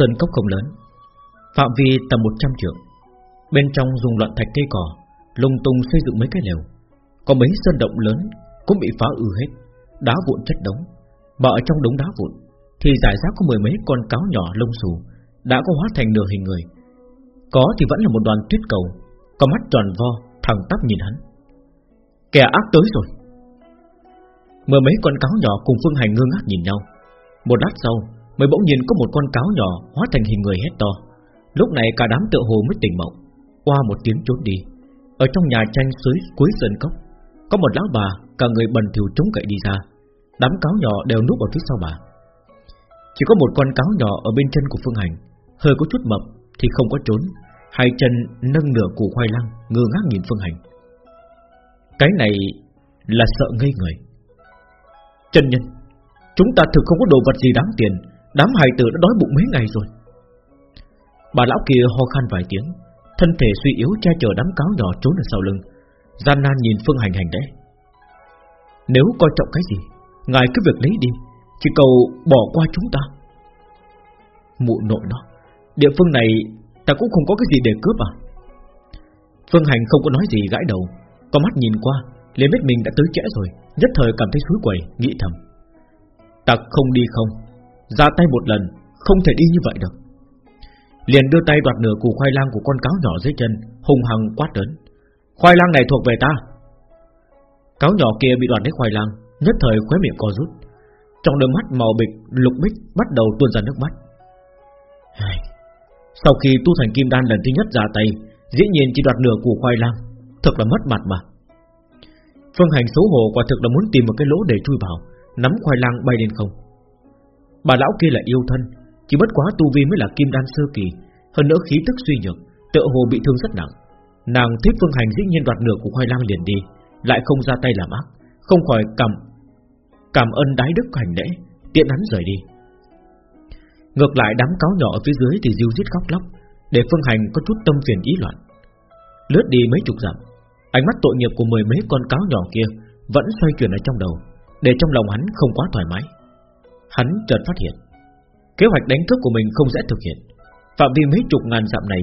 Sơn cốc không lớn. Phạm vi tầm 100 trượng. Bên trong dùng loạn thạch cây cỏ, Lung tung xây dựng mấy cái lều. Có mấy sơn động lớn cũng bị phá ư hết. Đá vụn chất đống. Mà ở trong đống đá vụn Thì giải rác có mười mấy con cáo nhỏ lông xù Đã có hóa thành nửa hình người. Có thì vẫn là một đoàn tuyết cầu, Có mắt tròn vo, thẳng tắp nhìn hắn. Kẻ ác tới rồi. Mười mấy con cáo nhỏ cùng Phương Hành ngơ ngác nhìn nhau. Một lát sau Mới bỗng nhìn có một con cáo nhỏ Hóa thành hình người hét to. Lúc này cả đám tựa hồ mới tỉnh mộng, Qua một tiếng trốn đi. Ở trong nhà tranh dưới cuối sân cốc, Có một lão bà, Cả người bần thiểu chống cậy đi ra. Đám cáo nhỏ đều núp ở phía sau bà. Chỉ có một con cáo nhỏ ở bên chân của Phương Hành, Hơi có chút mập Thì không có trốn, Hai chân nâng nửa củ khoai lang, Ngơ ngác nhìn Phương Hành. Cái này là sợ ngây người. Chân nhân, Chúng ta thực không có đồ vật gì đáng tiền Đám hài tử đã đói bụng mấy ngày rồi. Bà lão kia ho khan vài tiếng, Thân thể suy yếu che chở đám cáo nhỏ trốn ở sau lưng, Gian nan nhìn Phương Hành hành đấy. Nếu coi trọng cái gì, Ngài cứ việc lấy đi, Chỉ cầu bỏ qua chúng ta. Mụ nội nó Địa phương này ta cũng không có cái gì để cướp à? Phương Hành không có nói gì, gãi đầu, Có mắt nhìn qua, liền biết mình đã tới trễ rồi, Nhất thời cảm thấy suối quẩy, Nghĩ thầm. Ta không đi không ra tay một lần, Không thể đi như vậy được. Liền đưa tay đoạt nửa củ khoai lang của con cáo nhỏ dưới chân Hùng hằng quát lớn. Khoai lang này thuộc về ta. Cáo nhỏ kia bị đoạt lấy khoai lang, Nhất thời khóe miệng co rút. Trong đôi mắt màu bịch, lục bích Bắt đầu tuôn ra nước mắt. Sau khi tu thành kim đan lần thứ nhất ra tay, Dĩ nhiên chỉ đoạt nửa củ khoai lang, Thật là mất mặt mà. Phương Hành xấu hổ quả thực là muốn tìm một cái lỗ để chui vào, Nắm khoai lang bay lên không. Bà lão kia là yêu thân, Chỉ bất quá tu vi mới là kim đan sơ kỳ, Hơn nữa khí tức suy nhược, Tựa hồ bị thương rất nặng. Nàng thích Phương Hành dĩ nhiên đoạt nửa của khoai lang liền đi, Lại không ra tay làm ác, Không khỏi cảm Cảm ơn đái đức hành lễ, Tiện hắn rời đi. Ngược lại đám cáo nhỏ ở phía dưới thì diêu giết khóc lóc, Để Phương Hành có chút tâm phiền ý loạn. Lướt đi mấy chục dặm, Ánh mắt tội nghiệp của mười mấy con cáo nhỏ kia Vẫn xoay chuyển ở trong đầu, Để trong lòng hắn không quá thoải mái. Hắn chợt phát hiện. Kế hoạch đánh cướp của mình không dễ thực hiện. Phạm vi mấy chục ngàn dặm này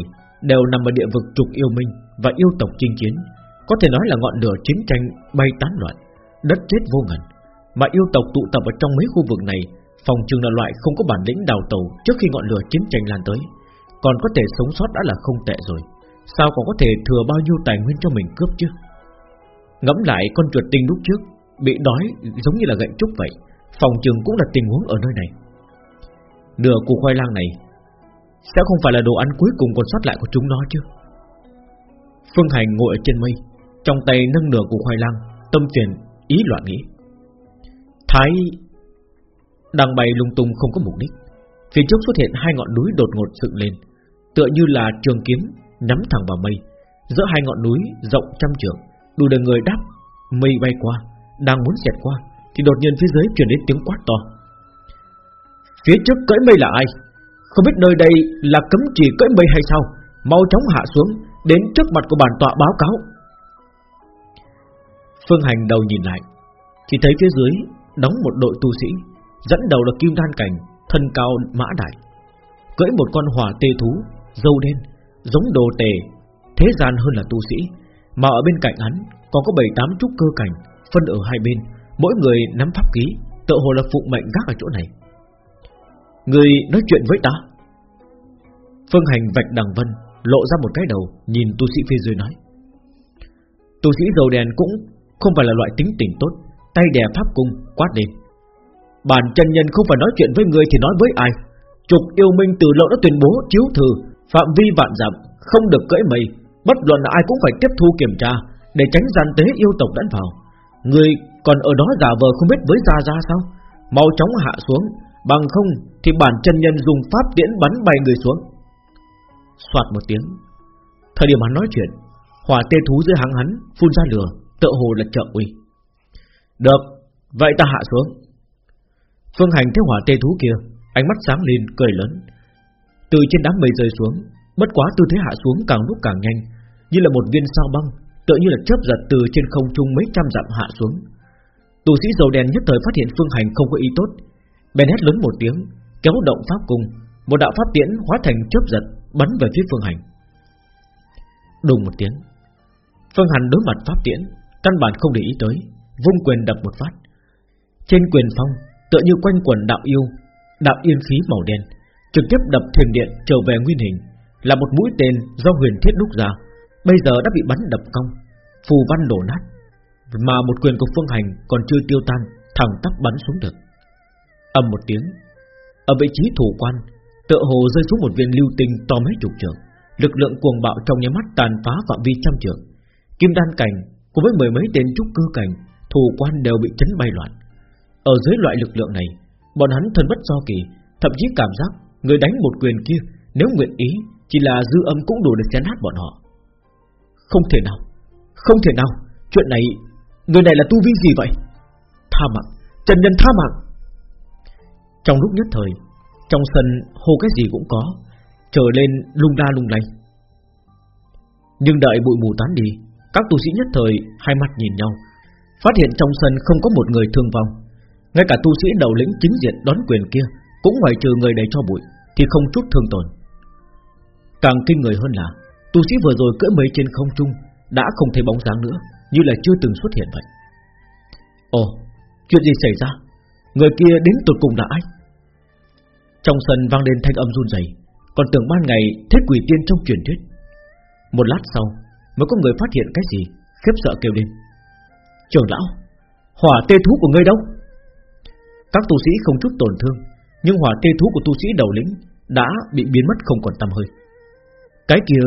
Đều nằm ở địa vực trục yêu minh Và yêu tộc chinh chiến. Có thể nói là ngọn lửa chiến tranh bay tán loạn, Đất chết vô ngần. Mà yêu tộc tụ tập ở trong mấy khu vực này, Phòng trường là loại không có bản lĩnh đào tàu Trước khi ngọn lửa chiến tranh lan tới. Còn có thể sống sót đã là không tệ rồi. Sao còn có thể thừa bao nhiêu tài nguyên cho mình cướp chứ? Ngẫm lại con chuột tinh lúc trước, Bị đói giống như là gậy trúc vậy. Phòng trường cũng là tình huống ở nơi này. Nửa củ khoai lang này, Sẽ không phải là đồ ăn cuối cùng còn sót lại của chúng nó chứ? Phương Hành ngồi ở trên mây, Trong tay nâng nửa củ khoai lang, Tâm phiền ý loạn nghĩ. Thái Đang bay lung tung không có mục đích. Phía trước xuất hiện hai ngọn núi đột ngột dựng lên, Tựa như là trường kiếm Nhắm thẳng vào mây. Giữa hai ngọn núi rộng trăm trượng, Đủ để người đáp Mây bay qua, Đang muốn xẹt qua. Thì đột nhiên phía dưới truyền đến tiếng quát to. Phía trước cưỡi mây là ai? Không biết nơi đây là cấm chỉ cưỡi mây hay sao? Mau chóng hạ xuống, Đến trước mặt của bản tọa báo cáo. Phương Hành đầu nhìn lại, Chỉ thấy phía dưới Đóng một đội tu sĩ, Dẫn đầu là kim đan cảnh, Thân cao mã đại. Cưỡi một con hỏa tê thú, Dâu đen, Giống đồ tề, Thế gian hơn là tu sĩ, Mà ở bên cạnh hắn Còn có bảy tám trúc cơ cảnh, Phân ở hai bên. Mỗi người nắm pháp ký Tự hồ là phụ mệnh gác ở chỗ này. Người nói chuyện với ta. Phương Hành vạch đằng vân, Lộ ra một cái đầu, Nhìn tu sĩ phía dưới nói. Tu sĩ dầu đèn cũng không phải là loại tính tình tốt, Tay đè pháp cung, quát lên. Bản chân nhân không phải nói chuyện với người Thì nói với ai? Trục yêu minh từ lâu đã tuyên bố chiếu thư Phạm vi vạn dặm, Không được cưỡi mây. Bất luận là ai cũng phải tiếp thu kiểm tra, Để tránh gian tế yêu tộc đánh vào. Người còn ở đó giả vờ không biết với ra ra sao? Mau chóng hạ xuống, Bằng không thì bản chân nhân dùng pháp tiễn bắn bay người xuống. Xoạt một tiếng, Thời điểm hắn nói chuyện, Hỏa tê thú dưới háng hắn phun ra lửa, Tựa hồ là trợ uy. Được, Vậy ta hạ xuống. Phương hành theo hỏa tê thú kia, Ánh mắt sáng lên, cười lớn. Từ trên đám mây rơi xuống, Bất quá tư thế hạ xuống càng lúc càng nhanh, Như là một viên sao băng, Tựa như là chớp giật từ trên không trung mấy trăm dặm hạ xuống. Tu sĩ dầu đen nhất thời phát hiện phương hành không có ý tốt. Bèn hét lớn một tiếng, Kéo động pháp cung Một đạo pháp tiễn hóa thành chớp giật, Bắn về phía Phương Hành. Đùng một tiếng, Phương Hành đối mặt pháp tiễn, Căn bản không để ý tới, Vung quyền đập một phát. Trên quyền phong, tựa như quanh quần đạo yêu, Đạo yên khí màu đen, Trực tiếp đập thiềm điện trở về nguyên hình, Là một mũi tên do huyền thiết đúc ra, Bây giờ đã bị bắn đập cong, Phù văn đổ nát. Mà một quyền của Phương Hành còn chưa tiêu tan, Thẳng tắp bắn xuống được. Âm một tiếng, Ở vị trí thủ quan, Tựa hồ rơi xuống một viên lưu tinh to mấy chục trường Lực lượng cuồng bạo trong nháy mắt tàn phá phạm vi trăm trường Kim đan cảnh cùng với mười mấy tên trúc cơ cảnh, Thủ quan đều bị chấn bay loạn. Ở dưới loại lực lượng này, Bọn hắn thân bất do kỳ, Thậm chí cảm giác người đánh một quyền kia, Nếu nguyện ý, Chỉ là dư âm cũng đủ để chấn hát bọn họ. Không thể nào, Không thể nào, Chuyện này Người này là tu vi gì vậy? Tha mạng Trần nhân tha mạng. Trong lúc nhất thời, Trong sân hô cái gì cũng có, Trở lên lung la lung lay. Nhưng đợi bụi mù tán đi, Các tu sĩ nhất thời hai mặt nhìn nhau, Phát hiện trong sân không có một người thương vong. Ngay cả tu sĩ đầu lĩnh chính diện đón quyền kia Cũng ngoài trừ người đầy cho bụi Thì không chút thương tổn. Càng kinh người hơn là, Tu sĩ vừa rồi cưỡi mây trên không trung Đã không thấy bóng dáng nữa. Như là chưa từng xuất hiện vậy. Ồ Chuyện gì xảy ra? Người kia đến tột cùng là ai? Trong sân vang lên thanh âm run rẩy, Còn tưởng ban ngày thế quỷ tiên trong truyền thuyết. Một lát sau Mới có người phát hiện cái gì Khiếp sợ kêu lên. Trưởng lão Hỏa tê thú của ngươi đâu? Các tu sĩ không chút tổn thương Nhưng hỏa tê thú của tu sĩ đầu lĩnh Đã bị biến mất không còn tăm hơi. Cái kia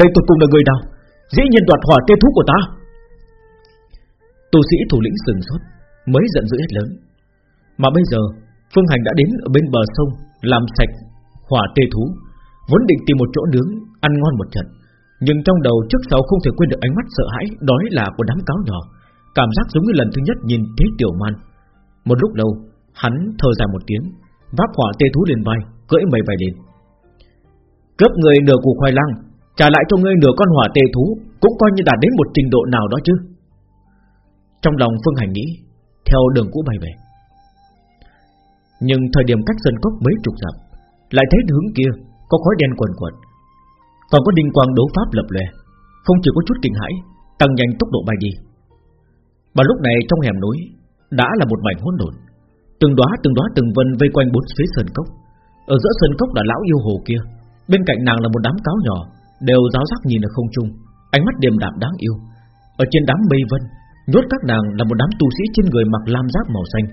Đây tụt cùng là người nào? Dĩ nhiên đoạt hỏa tê thú của ta. Tu sĩ thủ lĩnh sừng sốt, Mới giận dữ hết lớn. Mà bây giờ, Phương Hành đã đến ở bên bờ sông, Làm sạch, hỏa tê thú, Vốn định tìm một chỗ nướng, Ăn ngon một trận. Nhưng trong đầu trước sau không thể quên được ánh mắt sợ hãi, Đói là của đám cáo nhỏ. Cảm giác giống như lần thứ nhất nhìn thấy tiểu man. Một lúc lâu, Hắn thở dài một tiếng, Vác hỏa tê thú lên vai, Cưỡi mây vài lên Cướp người nửa củ khoai lang, Trả lại cho ngươi nửa con hỏa tê thú, Cũng coi như đạt đến một trình độ nào đó chứ. Trong lòng Phương Hành nghĩ, Theo đường cũ bay về. Nhưng thời điểm cách dân cốc mấy chục dặm Lại thấy hướng kia Có khói đen quần quần Còn có đinh quang đấu pháp lập lè Không chỉ có chút kinh hãi, Tăng nhanh tốc độ bay đi. Mà lúc này trong hẻm núi Đã là một mảnh hỗn độn, Từng đóa từng đóa, từng vân vây quanh bốn phía sơn cốc. Ở giữa sơn cốc là lão yêu hồ kia, Bên cạnh nàng là một đám cáo nhỏ, Đều giáo giác nhìn ở không trung, Ánh mắt điềm đạm đáng yêu. Ở trên đám mây vân Nhốt các nàng là một đám tu sĩ trên người mặc lam giáp màu xanh.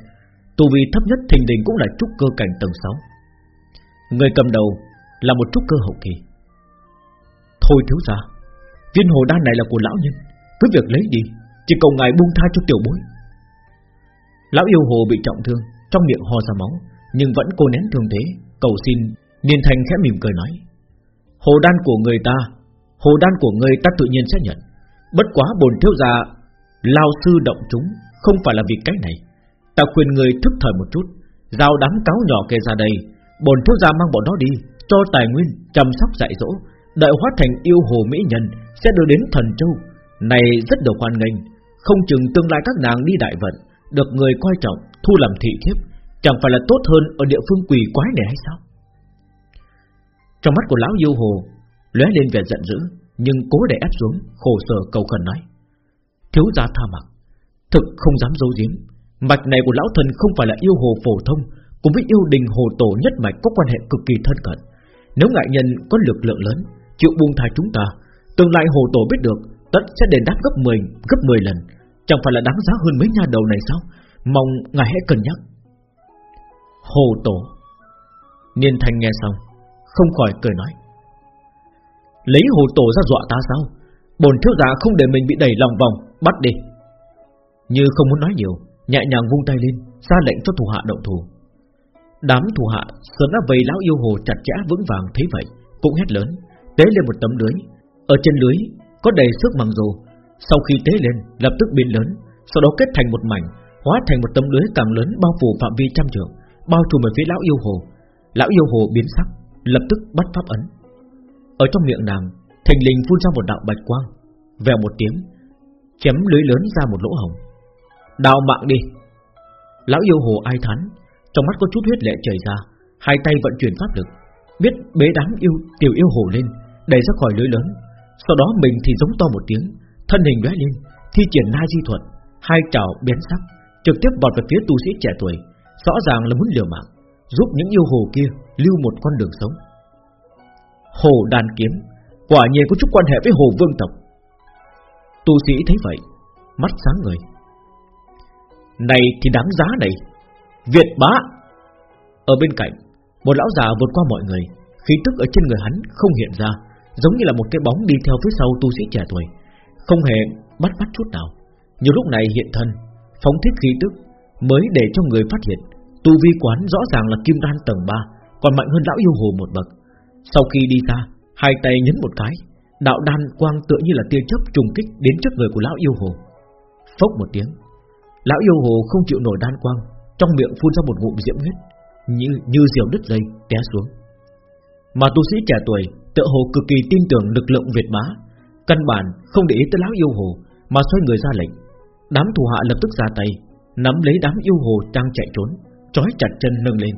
Tu vi thấp nhất thình đình cũng là trúc cơ cảnh tầng 6 Người cầm đầu Là một trúc cơ hậu kỳ. Thôi thiếu gia, Viên hồ đan này là của lão nhân. Cứ việc lấy đi, Chỉ cầu ngài buông tha cho tiểu bối. Lão yêu hồ bị trọng thương, Trong miệng ho ra máu, Nhưng vẫn cô nén thương thế, Cầu xin, Niên thành khẽ mỉm cười nói. Hồ đan của người ta, Hồ đan của người ta tự nhiên sẽ nhận. Bất quá bồn thiếu gia Lao sư động chúng Không phải là vì cái này. Ta khuyên người thức thời một chút Giao đám cáo nhỏ kê ra đây. Bồn thiếu gia mang bọn nó đi Cho tài nguyên, chăm sóc dạy dỗ Đợi hóa thành yêu hồ mỹ nhân Sẽ đưa đến thần châu. Này rất được hoan nghênh Không chừng tương lai các nàng đi đại vận Được người coi trọng, thu làm thị thiếp Chẳng phải là tốt hơn ở địa phương quỷ quái này hay sao? Trong mắt của lão yêu hồ lóe lên vẻ giận dữ Nhưng cố để ép xuống Khổ sở cầu khẩn nói. Thiếu gia tha mặc Thực không dám giấu giếm. Mạch này của lão thần không phải là yêu hồ phổ thông Cùng với yêu đình hồ tổ nhất mạch Có quan hệ cực kỳ thân cận. Nếu ngại nhân có lực lượng lớn Chịu buông tha chúng ta Tương lai hồ tổ biết được Tất sẽ đền đáp gấp 10, gấp 10 lần. Chẳng phải là đáng giá hơn mấy nhà đầu này sao? Mong ngài hãy cân nhắc. Hồ tổ. Niên thanh nghe xong Không khỏi cười nói. Lấy hồ tổ ra dọa ta sao? Bồn thiếu gia không để mình bị đẩy lòng vòng, Bắt đi. Như không muốn nói nhiều, Nhẹ nhàng vung tay lên, ra lệnh cho thủ hạ động thủ. Đám thủ hạ sớm đã vây lão yêu hồ chặt chẽ vững vàng thấy vậy, Cũng hét lớn, Tế lên một tấm lưới. Ở trên lưới, có đầy sức măng dù Sau khi tế lên, lập tức biến lớn, Sau đó kết thành một mảnh, Hóa thành một tấm lưới càng lớn bao phủ phạm vi trăm trượng, Bao trùm về phía lão yêu hồ. Lão yêu hồ biến sắc, Lập tức bắt pháp ấn. Ở trong miệng nàng Thành linh phun ra một đạo bạch quang, Vèo một tiếng, Chém lưới lớn ra một lỗ hồng Đào mạng đi. Lão yêu hồ ai thán, Trong mắt có chút huyết lệ chảy ra, Hai tay vận chuyển pháp lực, Biết bế đám yêu, tiểu yêu hồ lên, Đẩy ra khỏi lưới lớn. Sau đó mình thì giống to một tiếng, Thân hình lóe lên, Thi triển na di thuật, Hai trào biến sắc, Trực tiếp vọt về phía tu sĩ trẻ tuổi, Rõ ràng là muốn liều mạng, Giúp những yêu hồ kia lưu một con đường sống. Hồ đàn kiếm Quả nhiên có chút quan hệ với hồ vương tộc. Tu sĩ thấy vậy, Mắt sáng người Này thì đáng giá này, Việt bá. Ở bên cạnh, Một lão già vượt qua mọi người, Khí tức ở trên người hắn không hiện ra, Giống như là một cái bóng đi theo phía sau tu sĩ trẻ tuổi, Không hề bắt bắt chút nào. Nhiều lúc này hiện thân, Phóng thích khí tức, Mới để cho người phát hiện, Tu vi quán rõ ràng là kim đan tầng 3 Còn mạnh hơn lão yêu hồ một bậc. Sau khi đi ra Hai tay nhấn một cái, Đạo đan quang tựa như là tia chớp trùng kích Đến trước người của lão yêu hồ. Phốc một tiếng, Lão yêu hồ không chịu nổi đan quang, Trong miệng phun ra một ngụm diễm huyết, Như như diều đứt dây té xuống. Mà tu sĩ trẻ tuổi, Tựa hồ cực kỳ tin tưởng lực lượng Việt bá, Căn bản không để ý tới lão yêu hồ Mà xoay người ra lệnh. Đám thủ hạ lập tức ra tay, Nắm lấy đám yêu hồ đang chạy trốn Chói chặt chân nâng lên.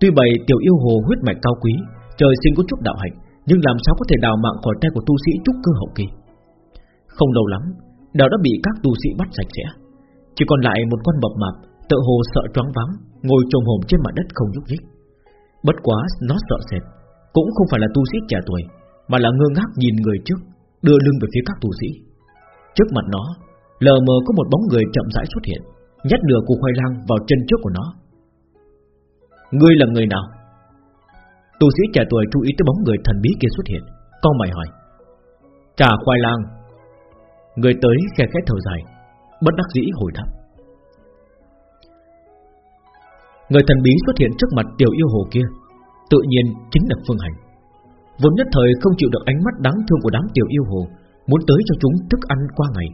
Tuy vậy tiểu yêu hồ huyết mạch cao quý, Trời sinh có chút đạo hạnh nhưng làm sao có thể đào mạng khỏi tay của tu sĩ trúc cơ hậu kỳ? Không lâu lắm, đào đã bị các tu sĩ bắt sạch sẽ. Chỉ còn lại một con bập mạp Tự hồ sợ choáng váng, Ngồi trồm hồn trên mặt đất không nhúc nhích. Bất quá, nó sợ sệt, Cũng không phải là tu sĩ trẻ tuổi, Mà là ngơ ngác nhìn người trước, Đưa lưng về phía các tu sĩ. Trước mặt nó, lờ mờ có một bóng người chậm rãi xuất hiện, Nhét nửa củ khoai lang vào chân trước của nó. Ngươi là người nào? Tu sĩ trẻ tuổi chú ý tới bóng người thần bí kia xuất hiện. Câu mày hỏi Trà khoai lang. Người tới khe khẽ thở dài, Bất đắc dĩ hồi đáp, Người thần bí xuất hiện trước mặt tiểu yêu hồ kia, Tự nhiên chính là Phương Hành. Vốn nhất thời không chịu được ánh mắt đáng thương của đám tiểu yêu hồ, Muốn tới cho chúng thức ăn qua ngày,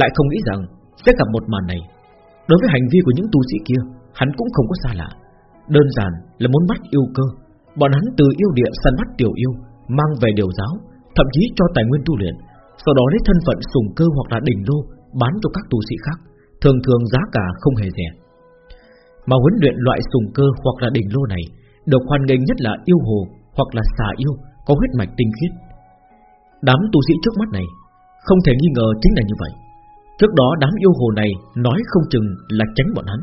Lại không nghĩ rằng Sẽ gặp một màn này. Đối với hành vi của những tu sĩ kia, Hắn cũng không có xa lạ. Đơn giản là muốn bắt yêu cơ Bọn hắn từ yêu địa săn bắt tiểu yêu, Mang về điều giáo, Thậm chí cho tài nguyên tu luyện, Sau đó lấy thân phận sùng cơ hoặc là đỉnh lô Bán cho các tu sĩ khác, Thường thường giá cả không hề rẻ. Mà huấn luyện loại sùng cơ hoặc là đỉnh lô này Được hoan nghênh nhất là yêu hồ Hoặc là xà yêu Có huyết mạch tinh khiết. Đám tu sĩ trước mắt này Không thể nghi ngờ chính là như vậy. Trước đó đám yêu hồ này Nói không chừng là tránh bọn hắn,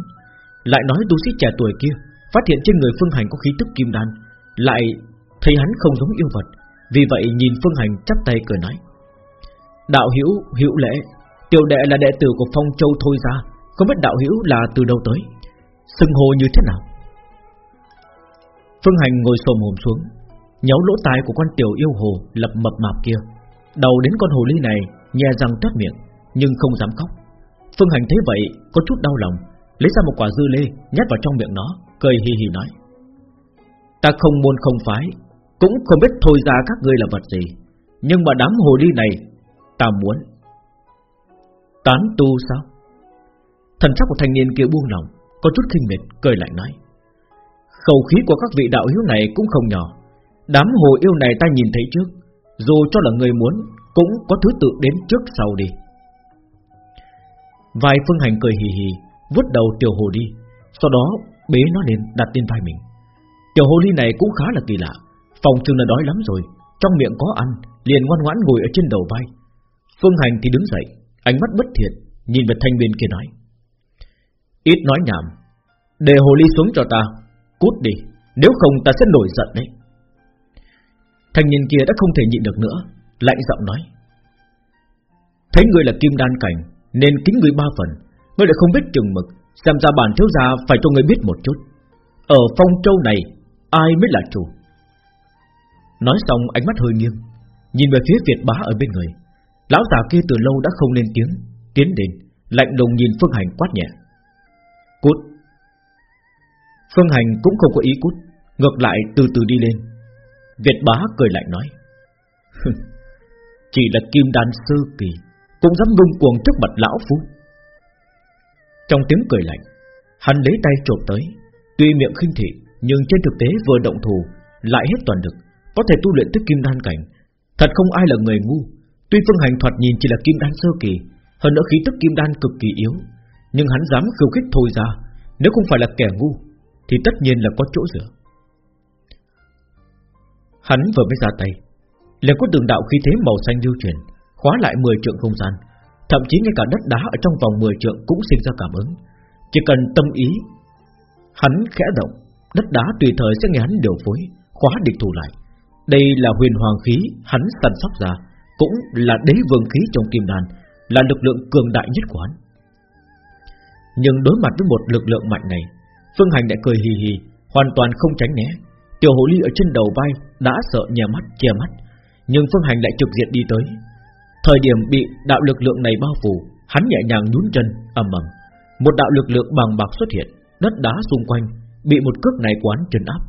Lại nói tu sĩ trẻ tuổi kia Phát hiện trên người Phương Hành có khí tức kim đan lại thấy hắn không giống yêu vật, Vì vậy nhìn Phương Hành chắp tay cười nói. Đạo hữu hữu lễ, Tiểu đệ là đệ tử của Phong Châu thôi ra Không biết đạo hữu là từ đâu tới Sưng hồ như thế nào? Phương Hành ngồi xồm hồm xuống, Nhéo lỗ tai của con tiểu yêu hồ Lập mập mạp kia Đầu đến con hồ ly này Nhè răng toát miệng, Nhưng không dám khóc. Phương Hành thấy vậy, có chút đau lòng, Lấy ra một quả dư lê Nhét vào trong miệng nó, Cười hì hì nói. Ta không môn không phái, Cũng không biết thôi ra các ngươi là vật gì, Nhưng mà đám hồ ly này, Ta muốn. Tán tu sao? Thần sắc của thanh niên kia buông lòng, Có chút khinh miệt, cười lại nói. Khẩu khí của các vị đạo hiếu này cũng không nhỏ. Đám hồ yêu này ta nhìn thấy trước, Dù cho là người muốn, Cũng có thứ tự đến trước sau đi. Vài phương hành cười hì hì Vứt đầu tiểu hồ đi Sau đó bế nó lên, đặt lên vai mình. Tiểu hồ ly này cũng khá là kỳ lạ. Phòng trường là đói lắm rồi, Trong miệng có ăn, Liền ngoan ngoãn ngồi ở trên đầu vai. Phương Hành thì đứng dậy, Ánh mắt bất thiện, Nhìn về thanh niên kia nói. Ít nói nhảm, Để hồ ly xuống cho ta, Cút đi, Nếu không ta sẽ nổi giận đấy. Thanh niên kia đã không thể nhịn được nữa, Lạnh giọng nói. Thấy người là kim đan cảnh, Nên kính người ba phần Ngươi lại không biết chừng mực, Xem ra bản thiếu gia phải cho người biết một chút. Ở phong châu này Ai mới là chủ? Nói xong, ánh mắt hơi nghiêng, Nhìn về phía Việt bá ở bên người. Lão già kia từ lâu đã không lên tiếng, Tiến đến, Lạnh lùng nhìn Phương Hành quát nhẹ. Cút! Phương Hành cũng không có ý cút, Ngược lại từ từ đi lên. Việt bá cười lại nói. Chỉ là kim đan sơ kỳ, Cũng dám ngông cuồng trước mặt lão phu. Trong tiếng cười lạnh, Hắn lấy tay trộm tới, Tuy miệng khinh thị nhưng trên thực tế vừa động thủ Lại hết toàn lực. Có thể tu luyện tới kim đan cảnh Thật không ai là người ngu. Tuy phương hành thoạt nhìn chỉ là kim đan sơ kỳ Hơn nữa khí tức kim đan cực kỳ yếu. Nhưng hắn dám khiêu khích thôi ra Nếu không phải là kẻ ngu Thì tất nhiên là có chỗ dựa. Hắn vừa mới ra tay liền có đường đạo khí thế màu xanh lưu chuyển, Khóa lại 10 trượng không gian. Thậm chí ngay cả đất đá ở trong vòng 10 trượng Cũng sinh ra cảm ứng. Chỉ cần tâm ý Hắn khẽ động Đất đá tùy thời sẽ nghe hắn điều phối, Khóa địch thủ lại. Đây là huyền hoàng khí hắn săn sóc ra, Cũng là đế vương khí trong kim đàn Là lực lượng cường đại nhất của hắn. Nhưng đối mặt với một lực lượng mạnh này, Phương Hành đã cười hì hì, Hoàn toàn không tránh né. Tiểu hồ ly ở trên đầu vai Đã sợ nhè mắt, che mắt, Nhưng Phương Hành lại trực diện đi tới. Thời điểm bị đạo lực lượng này bao phủ, Hắn nhẹ nhàng nhún chân, ầm ầm. Một đạo lực lượng bằng bạc xuất hiện, Đất đá xung quanh Bị một cước này quán trấn áp.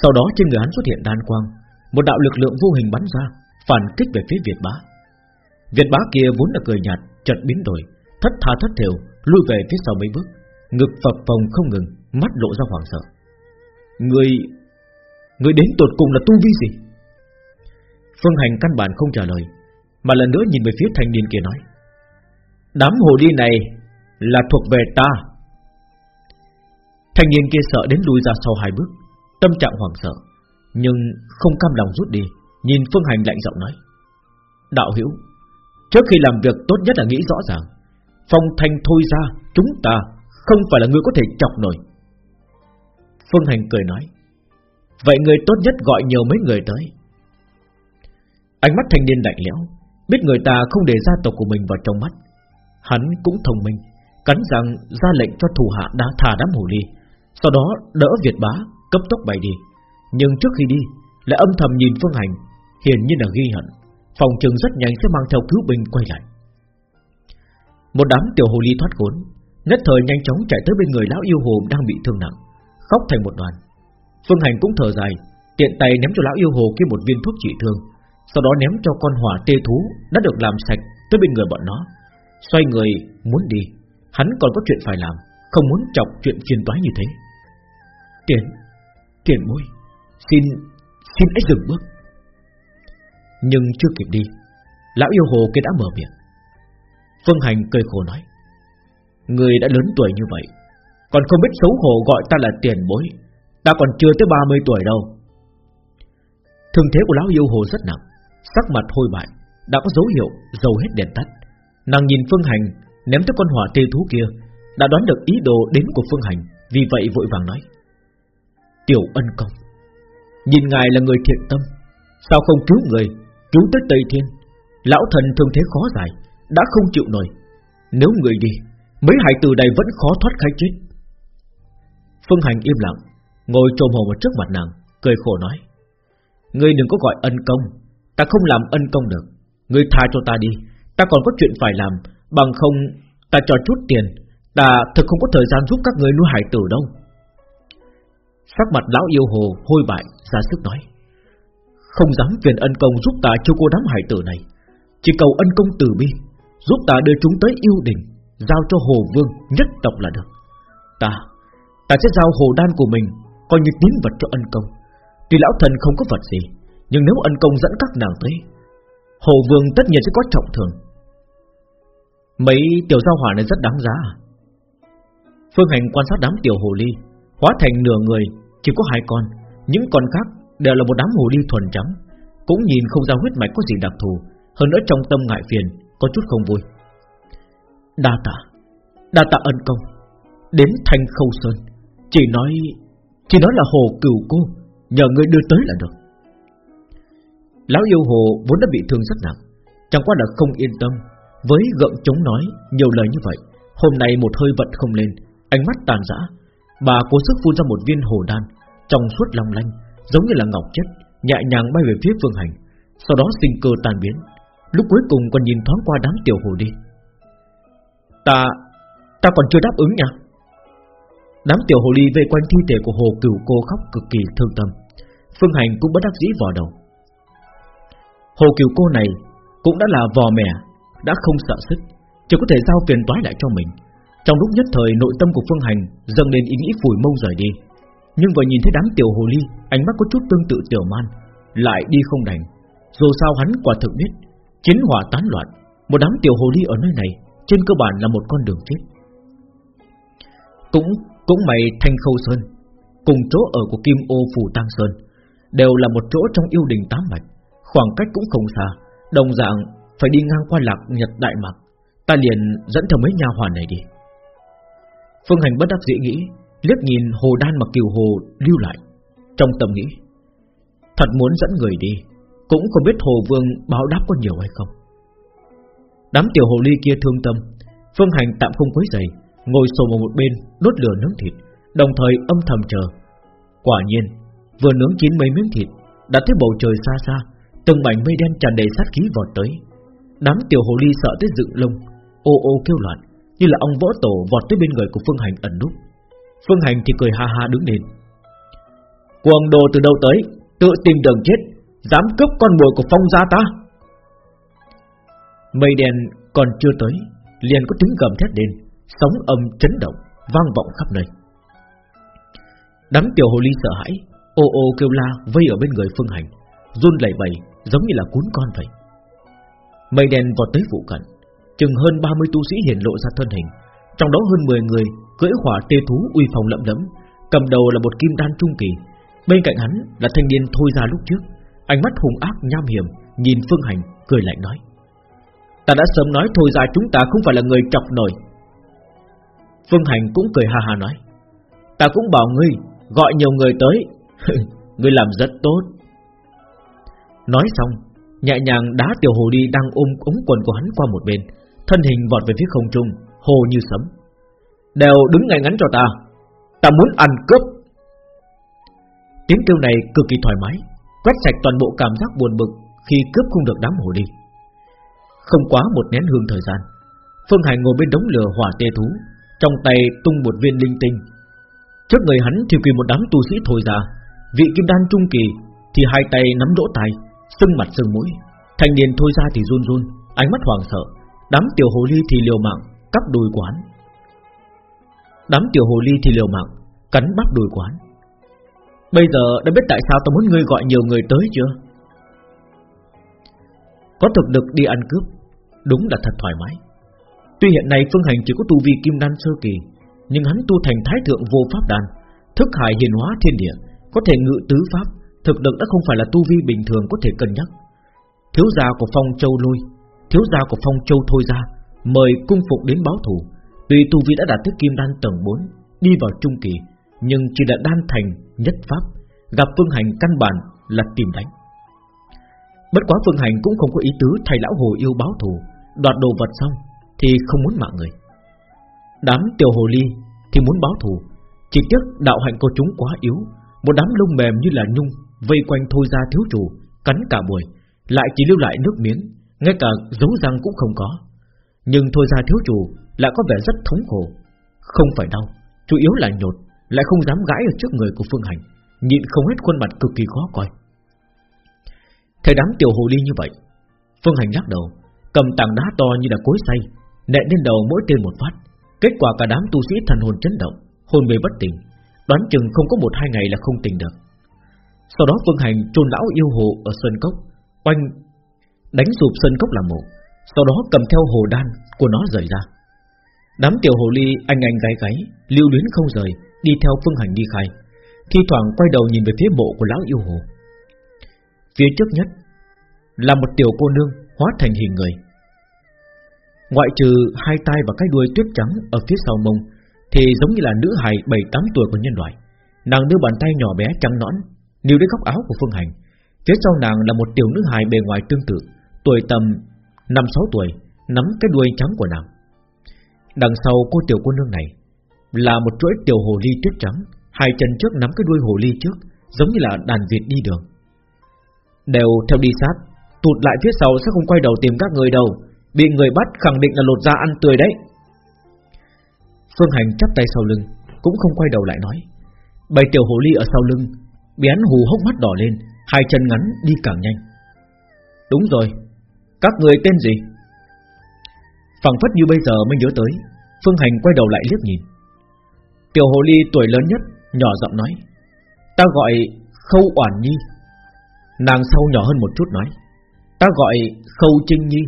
Sau đó trên người hắn xuất hiện đan quang, Một đạo lực lượng vô hình bắn ra, Phản kích về phía Việt bá. Việt bá kia vốn là cười nhạt, chợt biến đổi, Thất tha thất thều Lui về phía sau mấy bước, Ngực phập phồng không ngừng, Mắt lộ ra hoảng sợ. Người Người đến tột cùng là tu vi gì? Phương Hành căn bản không trả lời, Mà lần nữa nhìn về phía thanh niên kia nói, Đám hồ đi này Là thuộc về ta. Thanh niên kia sợ đến lùi ra sau hai bước, Tâm trạng hoảng sợ, Nhưng không cam lòng rút đi, Nhìn Phương Hành lạnh giọng nói, Đạo hữu, Trước khi làm việc tốt nhất là nghĩ rõ ràng, Phong thanh thôi ra, Chúng ta không phải là người có thể chọc nổi. Phương Hành cười nói, Vậy người tốt nhất gọi nhiều mấy người tới. Ánh mắt thanh niên lạnh lẽo, Biết người ta không để gia tộc của mình vào trong mắt, Hắn cũng thông minh, Cắn răng ra lệnh cho thủ hạ đã thả đám hồ ly. Sau đó đỡ Việt bá, Cấp tốc bay đi. Nhưng trước khi đi, Lại âm thầm nhìn Phương Hành, Hiển nhiên là ghi hận. Phòng trường rất nhanh sẽ mang theo cứu binh quay lại. Một đám tiểu hồ ly thoát khốn, Nhất thời nhanh chóng chạy tới bên người lão yêu hồ đang bị thương nặng, Khóc thành một đoàn. Phương Hành cũng thở dài, Tiện tay ném cho lão yêu hồ kia một viên thuốc trị thương, Sau đó ném cho con hỏa tê thú Đã được làm sạch tới bên người bọn nó. Xoay người muốn đi, Hắn còn có chuyện phải làm, Không muốn chọc chuyện phiền toái như thế. Tiền Tiền môi. Xin Xin hãy dừng bước. Nhưng chưa kịp đi, Lão yêu hồ kia đã mở miệng. Phương Hành cười khổ nói, Người đã lớn tuổi như vậy, Còn không biết xấu hổ gọi ta là tiền bối, Ta còn chưa tới 30 tuổi đâu. Thường thế của lão yêu hồ rất nặng, Sắc mặt hôi bại, Đã có dấu hiệu dầu hết đèn tắt. Nàng nhìn Phương Hành, Ném tới con hỏa tê thú kia, Đã đoán được ý đồ đến của Phương Hành, Vì vậy vội vàng nói Tiểu ân công. Nhìn ngài là người thiện tâm, Sao không cứu người, Cứu tới Tây Thiên? Lão thần thường thế khó giải, Đã không chịu nổi. Nếu người đi, Mấy hải tử này vẫn khó thoát khai chết. Phương Hành im lặng, Ngồi trồm hồ trước mặt nàng, Cười khổ nói, Ngươi đừng có gọi ân công, Ta không làm ân công được. Ngươi tha cho ta đi, Ta còn có chuyện phải làm, Bằng không ta cho chút tiền, Ta thật không có thời gian giúp các người nuôi hải tử đâu. Sắc mặt lão yêu hồ hôi bại, ra sức nói. Không dám phiền ân công giúp ta cho cô đám hải tử này. Chỉ cầu ân công từ bi, Giúp ta đưa chúng tới yêu đình, Giao cho hồ vương nhất tộc là được. Ta Ta sẽ giao hồ đan của mình, Coi như tín vật cho ân công. Tuy lão thần không có vật gì, Nhưng nếu ân công dẫn các nàng tới, Hồ vương tất nhiên sẽ có trọng thưởng Mấy tiểu giao hỏa này rất đáng giá à? Phương Hành quan sát đám tiểu hồ ly Hóa thành nửa người, Chỉ có hai con. Những con khác đều là một đám hồ ly thuần trắng, Cũng nhìn không ra huyết mạch có gì đặc thù. Hơn nữa trong tâm ngại phiền, Có chút không vui. Đa tạ Đa tạ ân công. Đến thanh khâu sơn, Chỉ nói Chỉ nói là hồ cửu cô, Nhờ người đưa tới là được. Lão yêu hồ vốn đã bị thương rất nặng, Chẳng qua là không yên tâm. Với gượng chống nói nhiều lời như vậy, Hôm nay một hơi vận không lên, Ánh mắt tàn rã Bà cố sức phun ra một viên hồ đan, Trong suốt long lanh, Giống như là ngọc chất Nhẹ nhàng bay về phía phương hành, Sau đó sinh cơ tan biến. Lúc cuối cùng còn nhìn thoáng qua đám tiểu hồ đi. Ta Ta còn chưa đáp ứng nha. Đám tiểu hồ ly về quanh thi thể của hồ cửu cô khóc cực kỳ thương tâm. Phương Hành cũng bất đắc dĩ vò đầu. Hồ cửu cô này Cũng đã là vò mẻ Đã không sợ sức Chỉ có thể giao phiền toái lại cho mình. Trong lúc nhất thời nội tâm của Phương Hành Dâng lên ý nghĩ phủi mông rời đi. Nhưng vừa nhìn thấy đám tiểu hồ ly Ánh mắt có chút tương tự tiểu man Lại đi không đành. Dù sao hắn quả thực biết Chiến hỏa tán loạn Một đám tiểu hồ ly ở nơi này trên cơ bản là một con đường chết. Cũng cũng mày Thanh Khâu Sơn, cùng chỗ ở của Kim Ô Phủ Tăng Sơn, Đều là một chỗ trong yêu đình tám mạch Khoảng cách cũng không xa Đồng dạng phải đi ngang qua lạc nhật đại mạc Ta liền dẫn theo mấy nhà hoàn này đi. Phương Hành bất đắc dĩ nghĩ, liếc nhìn hồ đan mà kiều hồ lưu lại. Trong tâm nghĩ, Thật muốn dẫn người đi, Cũng không biết hồ vương báo đáp có nhiều hay không. Đám tiểu hồ ly kia thương tâm, Phương Hành tạm không quấy giày Ngồi xổm một bên, đốt lửa nướng thịt, Đồng thời âm thầm chờ. Quả nhiên, vừa nướng chín mấy miếng thịt, Đã thấy bầu trời xa xa, Từng mảnh mây đen tràn đầy sát khí vọt tới. Đám tiểu hồ ly sợ tới dựng lông, Ô ô kêu loạn. Như là ông võ tổ vọt tới bên người của Phương Hành ẩn núp. Phương Hành thì cười ha ha đứng lên. Cuồng đồ từ đâu tới? Tự tìm đường chết, Dám cướp con mồi của phong gia ta? Mây đen còn chưa tới, Liền có tiếng gầm thét lên, Sóng âm chấn động, Vang vọng khắp nơi. Đám tiểu hồ ly sợ hãi, Ô ô kêu la vây ở bên người Phương Hành, Run lẩy bẩy giống như là cuốn con vậy. Mây đen vọt tới phụ cận Chừng hơn 30 tu sĩ hiển lộ ra thân hình, Trong đó hơn 10 người cưỡi hỏa tê thú uy phong lẫm lẫm, Cầm đầu là một kim đan trung kỳ. Bên cạnh hắn là thanh niên thôi ra lúc trước, Ánh mắt hung ác nham hiểm, Nhìn Phương Hành, cười lạnh nói, Ta đã sớm nói thôi ra chúng ta không phải là người chọc nổi. Phương Hành cũng cười ha ha nói, Ta cũng bảo ngươi, Gọi nhiều người tới, Ngươi làm rất tốt. Nói xong, Nhẹ nhàng đá tiểu hồ đi đang ôm ống quần của hắn qua một bên. Thân hình vọt về phía không trung Hồ như sấm. Đều đứng ngay ngắn cho ta Ta muốn ăn cướp. Tiếng kêu này cực kỳ thoải mái, Quét sạch toàn bộ cảm giác buồn bực Khi cướp không được đám hồ đi Không quá một nén hương thời gian, Phương hải ngồi bên đống lửa hỏa tê thú, Trong tay tung một viên linh tinh. Trước người hắn thì quỳ một đám tu sĩ thôi ra Vị kim đan trung kỳ Thì hai tay nắm lỗ tai, Sưng mặt sưng mũi. Thành niên thôi ra thì run run, Ánh mắt hoàng sợ. Đám tiểu hồ ly thì liều mạng Cắp đùi quán. Đám tiểu hồ ly thì liều mạng, Cắn bắp đùi quán. Bây giờ đã biết tại sao tôi muốn ngươi gọi nhiều người tới chưa? Có thực lực đi ăn cướp, Đúng là thật thoải mái. Tuy hiện nay Phương Hành chỉ có tu vi kim đan sơ kỳ, Nhưng hắn tu thành thái thượng vô pháp đan Thức hải hiền hóa thiên địa, Có thể ngự tứ pháp, Thực lực đã không phải là tu vi bình thường có thể cân nhắc. Thiếu gia của phong châu lôi Thiếu gia của phong châu thôi ra, Mời cung phục đến báo thù. Tuy tu vi đã đạt tới kim đan tầng 4 Đi vào trung kỳ, Nhưng chỉ là đan thành nhất pháp, Gặp phương hành căn bản là tìm đánh. Bất quá phương hành cũng không có ý tứ Thầy lão hồ yêu báo thù, Đoạt đồ vật xong thì không muốn mạng người. Đám tiểu hồ ly Thì muốn báo thù, Chỉ tiếc đạo hạnh của chúng quá yếu, Một đám lông mềm như là nhung Vây quanh thôi ra thiếu chủ, Cắn cả buổi, Lại chỉ lưu lại nước miếng. Ngay cả dấu răng cũng không có. Nhưng thôi ra thiếu chủ Lại có vẻ rất thống khổ. Không phải đau Chủ yếu là nhột, Lại không dám gãi ở trước người của Phương Hành, Nhịn không hết khuôn mặt cực kỳ khó coi. Thấy đám tiểu hồ ly như vậy, Phương Hành lắc đầu, Cầm tảng đá to như là cối xay, Nện lên đầu mỗi tên một phát. Kết quả cả đám tu sĩ thần hồn chấn động Hồn mê bất tỉnh, Đoán chừng không có một hai ngày là không tỉnh được. Sau đó Phương Hành trôn lão yêu hồ ở Xuân Cốc, Oanh Đánh sụp sân Cốc làm mộ. Sau đó cầm theo hồ đan của nó rời ra. Đám tiểu hồ ly anh anh gái gáy Lưu luyến không rời, Đi theo Phương Hành đi khai. Khi thoảng quay đầu nhìn về phía mộ của lão yêu hồ. Phía trước nhất Là một tiểu cô nương hóa thành hình người. Ngoại trừ hai tay và cái đuôi tuyết trắng ở phía sau mông, Thì giống như là nữ hài 7-8 tuổi của nhân loại. Nàng đưa bàn tay nhỏ bé trắng nõn, Níu đến góc áo của Phương Hành. Phía sau nàng là một tiểu nữ hài bề ngoài tương tự. Tuổi tầm 5-6 tuổi, Nắm cái đuôi trắng của nàng. Đằng sau cô tiểu cô nương này Là một chuỗi tiểu hồ ly tuyết trắng, Hai chân trước nắm cái đuôi hồ ly trước, Giống như là đàn Việt đi đường. Đều theo đi sát, Tụt lại phía sau sẽ không quay đầu tìm các người đâu, Bị người bắt khẳng định là lột da ăn tươi đấy. Phương Hành chắp tay sau lưng, Cũng không quay đầu lại nói. Bảy tiểu hồ ly ở sau lưng, Bén hù hốc mắt đỏ lên, Hai chân ngắn đi càng nhanh. Đúng rồi các người tên gì? Phẳng phất như bây giờ mới nhớ tới, Phương Hành quay đầu lại liếc nhìn. Tiểu hồ ly tuổi lớn nhất, Nhỏ giọng nói, Ta gọi Khâu Oản Nhi. Nàng sau nhỏ hơn một chút nói, Ta gọi Khâu Trinh Nhi.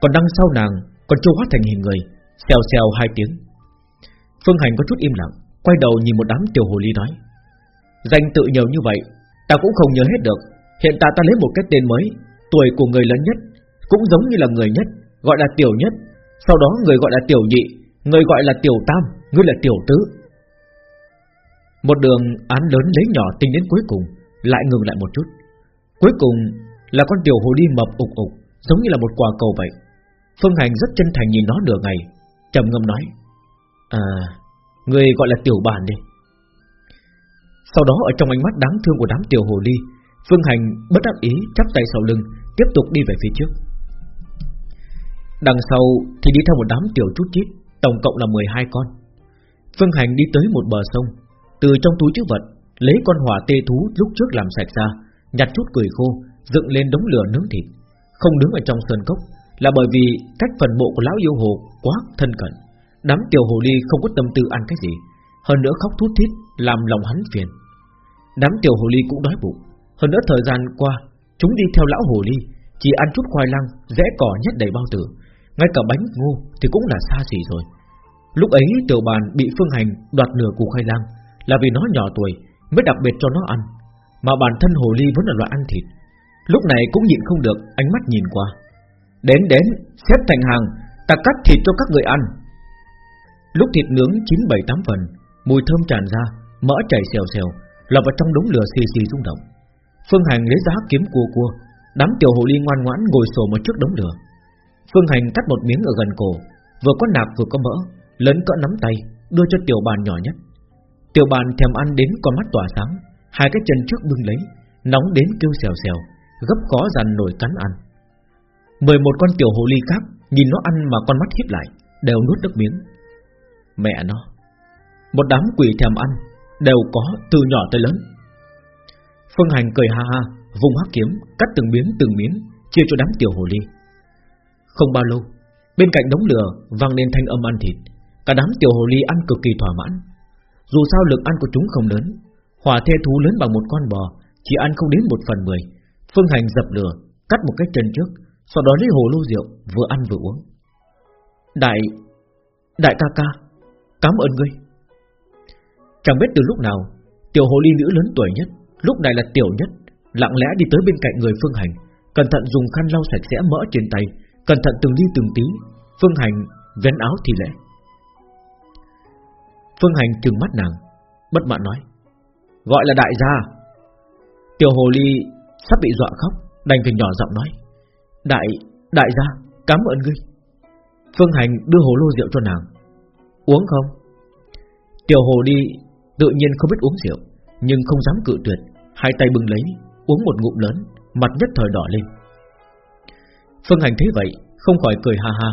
Còn đằng sau nàng Còn trâu hóa thành hình người, Xèo xèo hai tiếng. Phương Hành có chút im lặng, Quay đầu nhìn một đám tiểu hồ ly nói, Danh tự nhiều như vậy, Ta cũng không nhớ hết được. Hiện tại ta lấy một cái tên mới Tuổi của người lớn nhất, Cũng giống như là người nhất, Gọi là tiểu nhất. Sau đó người gọi là tiểu nhị, Người gọi là tiểu tam, Người là tiểu tứ. Một đường án lớn lấy nhỏ tính đến cuối cùng, Lại ngừng lại một chút. Cuối cùng là con tiểu hồ ly mập ục ục, Giống như là một quả cầu vậy. Phương Hành rất chân thành nhìn nó nửa ngày, trầm ngâm nói À Người gọi là tiểu bản đi. Sau đó ở trong ánh mắt đáng thương của đám tiểu hồ ly, Phương Hành bất đắc ý chắp tay sau lưng Tiếp tục đi về phía trước. Đằng sau thì đi theo một đám tiểu chút chít, Tổng cộng là 12 con. Phương Hành đi tới một bờ sông, Từ trong túi chữ vật, Lấy con hỏa tê thú lúc trước làm sạch ra, Nhặt chút cười khô, Dựng lên đống lửa nướng thịt. Không đứng ở trong sơn cốc, Là bởi vì cách phần bộ của lão yêu hồ quá thân cận. Đám tiểu hồ ly không có tâm tư ăn cái gì, Hơn nữa khóc thút thít, Làm lòng hắn phiền. Đám tiểu hồ ly cũng đói bụng. Hơn nữa thời gian qua Chúng đi theo lão hồ ly Chỉ ăn chút khoai lang, rẽ cỏ nhất đầy bao tử. Ngay cả bánh ngô thì cũng là xa xỉ rồi. Lúc ấy tiểu bàn bị phương hành đoạt nửa củ khoai lang Là vì nó nhỏ tuổi Mới đặc biệt cho nó ăn Mà bản thân hồ ly vẫn là loại ăn thịt. Lúc này cũng nhịn không được Ánh mắt nhìn qua. Đến đến xếp thành hàng Ta cắt thịt cho các người ăn. Lúc thịt nướng chín bảy tám phần Mùi thơm tràn ra Mỡ chảy xèo xèo Lọt vào trong đống lửa xì xì rung động. Phương Hành lấy giá kiếm cua cua, Đám tiểu hồ ly ngoan ngoãn ngồi sổ một trước đống lửa. Phương Hành cắt một miếng ở gần cổ, Vừa có nạc vừa có mỡ Lớn cỡ nắm tay, Đưa cho tiểu bàn nhỏ nhất. Tiểu bàn thèm ăn đến con mắt tỏa sáng, Hai cái chân trước bưng lấy, Nóng đến kêu xèo xèo, Gấp khó dằn nổi cắn ăn. Mười một con tiểu hồ ly khác Nhìn nó ăn mà con mắt híp lại, Đều nuốt nước miếng. Mẹ nó, Một đám quỷ thèm ăn, Đều có từ nhỏ tới lớn. Phương Hành cười ha ha Vùng hắc kiếm, cắt từng miếng từng miếng, Chia cho đám tiểu hồ ly. Không bao lâu, Bên cạnh đống lửa vang lên thanh âm ăn thịt. Cả đám tiểu hồ ly ăn cực kỳ thỏa mãn. Dù sao lực ăn của chúng không lớn, Hỏa thê thú lớn bằng một con bò, Chỉ ăn không đến một phần mười. Phương Hành dập lửa, Cắt một cái chân trước, Sau đó lấy hồ lô rượu, vừa ăn vừa uống. Đại Đại ca ca, Cảm ơn ngươi. Chẳng biết từ lúc nào, Tiểu hồ ly nữ lớn tuổi nhất Lúc này là tiểu nhất Lặng lẽ đi tới bên cạnh người Phương Hành. Cẩn thận dùng khăn lau sạch sẽ mỡ trên tay Cẩn thận từng đi từng tí. Phương Hành vén áo thì lễ Phương Hành trừng mắt nàng Bất mãn nói Gọi là đại gia. Tiểu hồ ly sắp bị dọa khóc Đành phải nhỏ giọng nói Đại, đại gia, cảm ơn ngươi. Phương Hành đưa hồ lô rượu cho nàng. Uống không? Tiểu hồ đi tự nhiên không biết uống rượu Nhưng không dám cự tuyệt. Hai tay bưng lấy, Uống một ngụm lớn, Mặt nhất thời đỏ lên. Phương Hành thấy vậy, Không khỏi cười ha ha,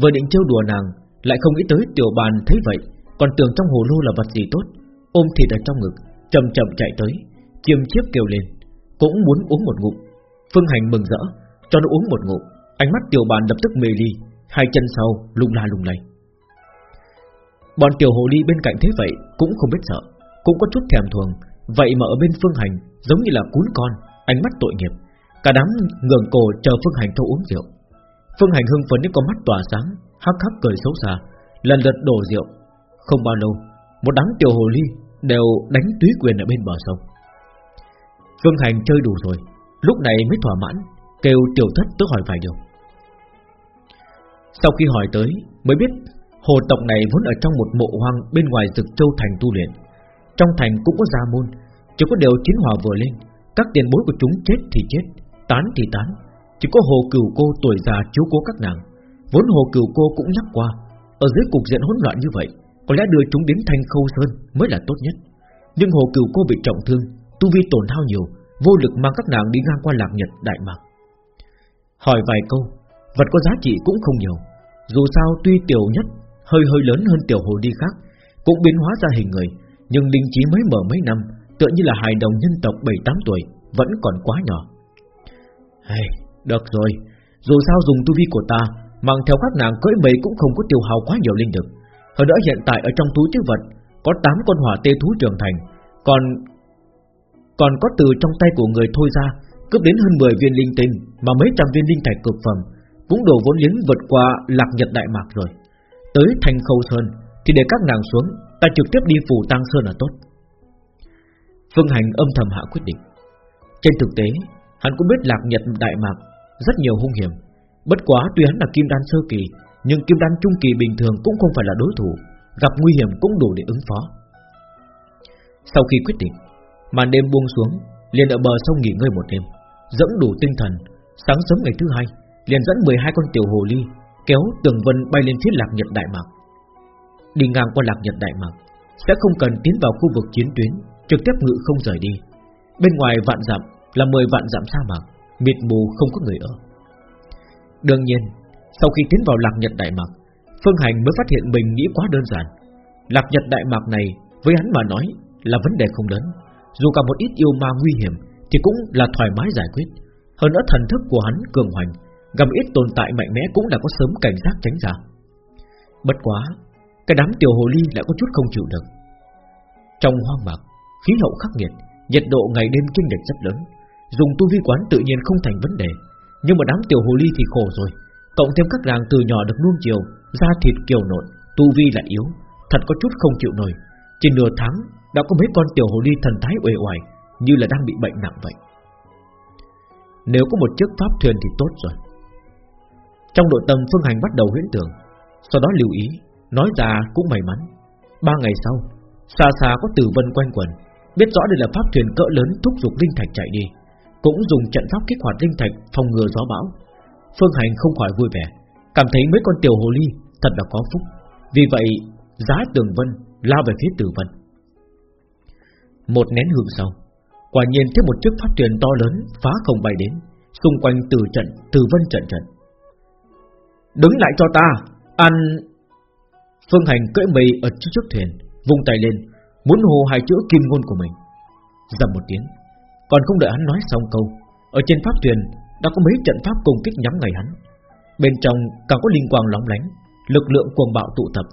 Vừa định trêu đùa nàng, Lại không nghĩ tới tiểu bàn thấy vậy, Còn tưởng trong hồ lô là vật gì tốt, Ôm thịt ở trong ngực, Chậm chậm chạy tới, Chiêm chiếp kêu lên, Cũng muốn uống một ngụm. Phương Hành mừng rỡ, Cho nó uống một ngụm, Ánh mắt tiểu bàn lập tức mê ly, Hai chân sau lung la lung lay. Bọn tiểu hồ ly bên cạnh thế vậy Cũng không biết sợ, Cũng có chút thèm thuồng Vậy mà ở bên Phương Hành, Giống như là cún con, Ánh mắt tội nghiệp. Cả đám ngường cổ chờ Phương Hành thâu uống rượu. Phương Hành hưng phấn đến con mắt tỏa sáng, Hắc hắc cười xấu xa, Lần lượt đổ rượu. Không bao lâu, Một đám tiểu hồ ly Đều đánh túy quyền ở bên bờ sông. Phương Hành chơi đủ rồi, Lúc này mới thỏa mãn, Kêu tiểu thất tới hỏi vài điều. Sau khi hỏi tới, Mới biết Hồ tộc này vốn ở trong một mộ hoang bên ngoài Dực Châu Thành tu luyện. Trong thành cũng có gia môn, chỉ có điều chiến hỏa vừa lên, các tiền bối của chúng chết thì chết, tán thì tán. Chỉ có Hồ Cửu Cô tuổi già chiếu cố các nàng. Vốn Hồ Cửu Cô cũng nhắc qua, ở dưới cục diện hỗn loạn như vậy, có lẽ đưa chúng đến Thanh Khâu Sơn mới là tốt nhất. Nhưng Hồ Cửu Cô bị trọng thương, tu vi tổn hao nhiều, vô lực mang các nàng đi ngang qua lạc nhật đại mạc. Hỏi vài câu, vật có giá trị cũng không nhiều. Dù sao tuy tiểu nhất hơi hơi lớn hơn tiểu hồ đi khác, cũng biến hóa ra hình người, nhưng linh trí mới mở mấy năm, tựa như là hài đồng nhân tộc 7-8 tuổi, vẫn còn quá nhỏ. Hey, được rồi, dù sao dùng tu vi của ta, mang theo các nàng cưỡi mây cũng không có tiêu hao quá nhiều linh lực. Hơn nữa hiện tại ở trong túi chứa vật có 8 con hỏa tê thú trưởng thành, còn còn có từ trong tay của người thôi ra cướp đến hơn 10 viên linh tinh mà mấy trăm viên linh thạch cực phẩm cũng đủ vốn liếng vượt qua lạc nhật đại mạc rồi. Tới thành khâu sơn Thì để các nàng xuống Ta trực tiếp đi phủ tăng sơn là tốt. Phương Hành âm thầm hạ quyết định. Trên thực tế, Hắn cũng biết lạc nhật Đại Mạc Rất nhiều hung hiểm. Bất quá tuy hắn là kim đan sơ kỳ, Nhưng kim đan trung kỳ bình thường cũng không phải là đối thủ, Gặp nguy hiểm cũng đủ để ứng phó. Sau khi quyết định, Màn đêm buông xuống, liền ở bờ sông nghỉ ngơi một đêm Dẫn đủ tinh thần. Sáng sớm ngày thứ hai, liền dẫn 12 con tiểu hồ ly kéo tường vân bay lên phía lạc nhật đại mạc. Đi ngang qua lạc nhật đại mạc sẽ không cần tiến vào khu vực chiến tuyến, trực tiếp ngự không rời đi. Bên ngoài vạn dặm là 10 vạn dặm sa mạc, mịt mù không có người ở. Đương nhiên, sau khi tiến vào lạc nhật đại mạc, Phương Hành mới phát hiện mình nghĩ quá đơn giản. Lạc nhật đại mạc này với hắn mà nói là vấn đề không lớn, dù cả một ít yêu ma nguy hiểm thì cũng là thoải mái giải quyết. Hơn nữa thần thức của hắn cường hoành Gặp ít tồn tại mạnh mẽ cũng đã có sớm cảnh giác tránh ra Bất quá cái đám tiểu hồ ly lại có chút không chịu được. Trong hoang mạc, Khí hậu khắc nghiệt, Nhiệt độ ngày đêm kinh địch rất lớn. Dùng tu vi quán tự nhiên không thành vấn đề. Nhưng mà đám tiểu hồ ly thì khổ rồi. Cộng thêm các nàng từ nhỏ được nuông chiều, Da thịt kiều nộn, Tu vi lại yếu. Thật có chút không chịu nổi. Chỉ nửa tháng, đã có mấy con tiểu hồ ly thần thái uể oải, Như là đang bị bệnh nặng vậy. Nếu có một chiếc pháp thuyền thì tốt rồi. Trong nội tâm Phương Hành bắt đầu huyễn tưởng, Sau đó lưu ý. Nói ra cũng may mắn. Ba ngày sau Xa xa có tử vân quanh quần, Biết rõ đây là pháp thuyền cỡ lớn thúc giục linh thạch chạy đi, Cũng dùng trận pháp kích hoạt linh thạch Phòng ngừa gió bão. Phương Hành không khỏi vui vẻ, Cảm thấy mấy con tiểu hồ ly thật là có phúc. Vì vậy, giá tường vân lao về phía tử vân. Một nén hương sau, Quả nhiên thấy một chiếc pháp thuyền to lớn Phá không bay đến, Xung quanh từ trận Tử vân trận trận. Đứng lại cho ta, Ăn Phương Hành cưỡi mây ở trước chiếc thuyền Vung tay lên, Muốn hồ hai chữ kim ngôn của mình. Dầm một tiếng, Còn không đợi hắn nói xong câu, Ở trên pháp thuyền đã có mấy trận pháp công kích nhắm ngay hắn. Bên trong càng có linh quang lóng lánh, Lực lượng cuồng bạo tụ tập.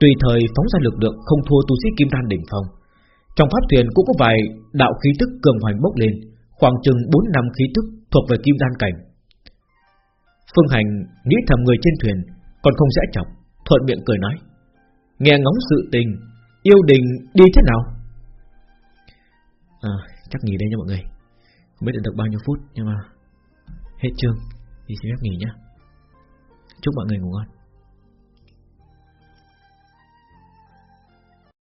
Tùy thời phóng ra lực lượng không thua tu sĩ kim đan đỉnh phong. Trong pháp thuyền cũng có vài đạo khí tức cường hoành bốc lên, Khoảng chừng 4 năm khí tức thuộc về kim đan cảnh. Phương Hành nghĩ thầm người trên thuyền, Còn không dễ chọc. Thuận miệng cười nói Nghe ngóng sự tình Yêu đình đi thế nào? À, Chắc nghỉ đây nha mọi người. Không biết được bao nhiêu phút Nhưng mà Hết chương Thì xin phép nghỉ nhá, Chúc mọi người ngủ ngon.